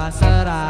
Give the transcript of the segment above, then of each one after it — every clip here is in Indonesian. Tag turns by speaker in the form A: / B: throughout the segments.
A: pasrah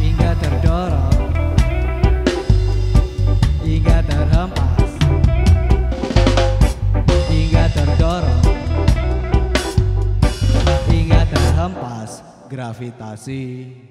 A: Hingga terdorong. Hingga terhempas. Hingga terdorong. Hingga terhempas gravitasi.